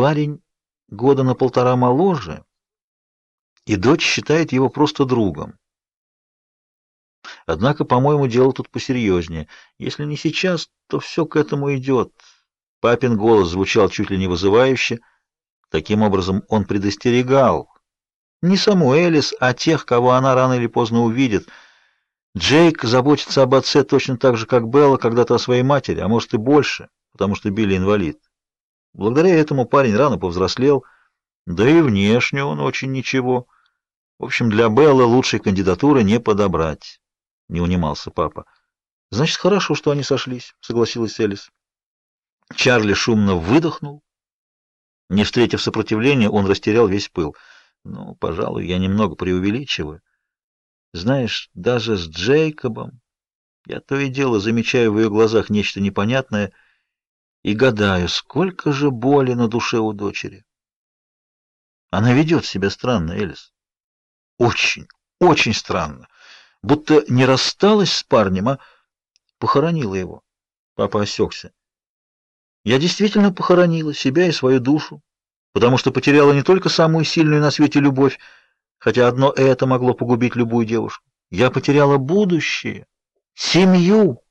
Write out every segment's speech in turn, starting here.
парень года на полтора моложе, и дочь считает его просто другом. Однако, по-моему, дело тут посерьезнее. Если не сейчас, то все к этому идет. Папин голос звучал чуть ли не вызывающе. Таким образом, он предостерегал. Не саму Элис, а тех, кого она рано или поздно увидит. Джейк заботится об отце точно так же, как Белла когда-то о своей матери, а может и больше, потому что Билли инвалид. Благодаря этому парень рано повзрослел, да и внешне он очень ничего. В общем, для Беллы лучшей кандидатуры не подобрать не унимался папа. Значит, хорошо, что они сошлись, согласилась Элис. Чарли шумно выдохнул. Не встретив сопротивления, он растерял весь пыл. Ну, пожалуй, я немного преувеличиваю. Знаешь, даже с Джейкобом я то и дело замечаю в ее глазах нечто непонятное и гадаю, сколько же боли на душе у дочери. Она ведет себя странно, Элис. Очень, очень странно будто не рассталась с парнем, а похоронила его. Папа осекся. Я действительно похоронила себя и свою душу, потому что потеряла не только самую сильную на свете любовь, хотя одно это могло погубить любую девушку. Я потеряла будущее, семью,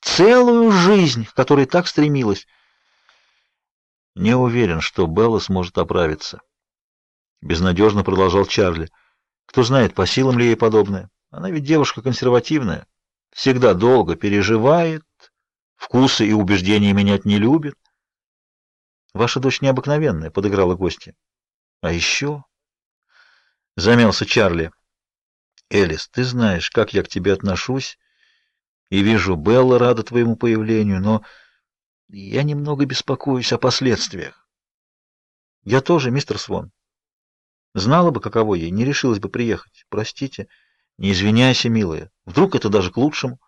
целую жизнь, к которой так стремилась. Не уверен, что Белла сможет оправиться. Безнадежно продолжал Чарли. Кто знает, по силам ли ей подобное. Она ведь девушка консервативная, всегда долго переживает, вкусы и убеждения менять не любит. Ваша дочь необыкновенная, подыграла гостья. А еще замялся Чарли. Элис, ты знаешь, как я к тебе отношусь, и вижу, Белла рада твоему появлению, но я немного беспокоюсь о последствиях. Я тоже, мистер Свон. Знала бы, каково ей, не решилась бы приехать. Простите. Не извиняйся, милая. Вдруг это даже к лучшему.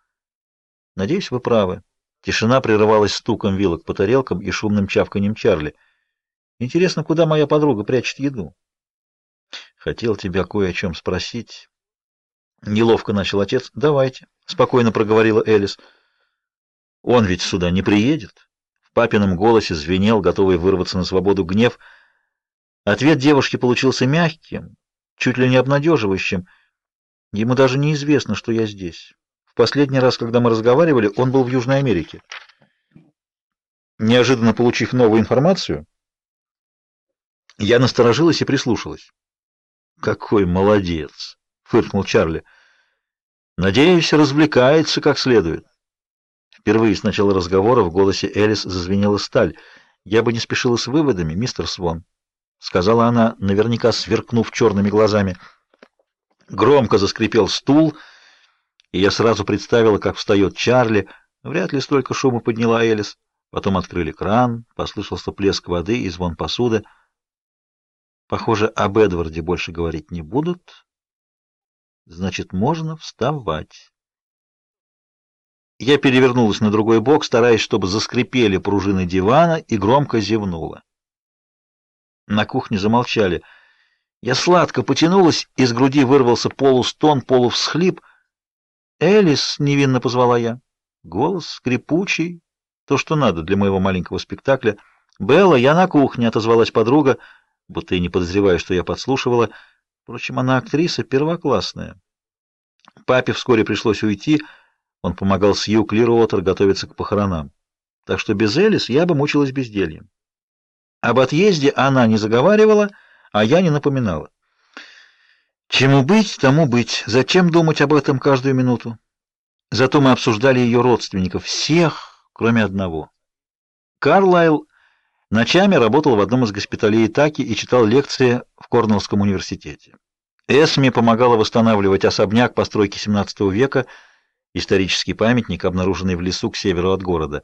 Надеюсь, вы правы. Тишина прерывалась стуком вилок по тарелкам и шумным чавканьем Чарли. Интересно, куда моя подруга прячет еду? Хотел тебя кое о чем спросить. Неловко начал отец. Давайте, спокойно проговорила Элис. Он ведь сюда не приедет. В папином голосе звенел, готовый вырваться на свободу гнев. Ответ девушки получился мягким, чуть ли не обнадеживающим. Ему даже неизвестно, что я здесь. В последний раз, когда мы разговаривали, он был в Южной Америке. Неожиданно получив новую информацию, я насторожилась и прислушалась. Какой молодец, фыркнул Чарли. Надеюсь, развлекается как следует. Впервые с начала разговора в голосе Элис зазвенела сталь. Я бы не спешила с выводами, мистер Свон, сказала она, наверняка сверкнув черными глазами. Громко заскрипел стул, и я сразу представила, как встает Чарли. Вряд ли столько шума подняла Элис. Потом открыли кран, послышался плеск воды и звон посуды. Похоже, об Эдварде больше говорить не будут. Значит, можно вставать. Я перевернулась на другой бок, стараясь, чтобы заскрипели пружины дивана, и громко зевнула. На кухне замолчали — я сладко потянулась, из груди вырвался полустон, полувсхлип. «Элис!» — невинно позвала я. Голос скрипучий, то, что надо для моего маленького спектакля. «Белла, я на кухне!» — отозвалась подруга, будто и не подозревая, что я подслушивала. Впрочем, она актриса первоклассная. Папе вскоре пришлось уйти. Он помогал Сью Клируотер готовиться к похоронам. Так что без Элис я бы мучилась бездельем. Об отъезде она не заговаривала, — а я не напоминала. Чему быть, тому быть. Зачем думать об этом каждую минуту? Зато мы обсуждали ее родственников, всех, кроме одного. Карлайл ночами работал в одном из госпиталей Итаки и читал лекции в Корнеллском университете. Эсми помогала восстанавливать особняк постройки XVII века, исторический памятник, обнаруженный в лесу к северу от города.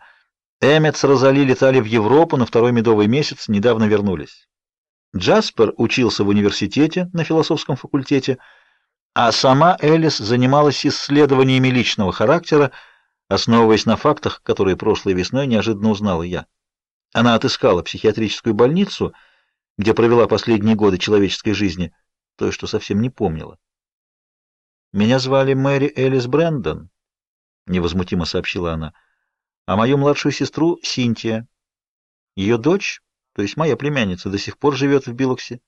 Эммет с Розали летали в Европу на второй медовый месяц, недавно вернулись. Джаспер учился в университете на философском факультете, а сама Элис занималась исследованиями личного характера, основываясь на фактах, которые прошлой весной неожиданно узнала я. Она отыскала психиатрическую больницу, где провела последние годы человеческой жизни, то, что совсем не помнила. Меня звали Мэри Элис Брэндон, невозмутимо сообщила она. А мою младшую сестру Синтия. Ее дочь то есть моя племянница, до сих пор живет в Билоксе.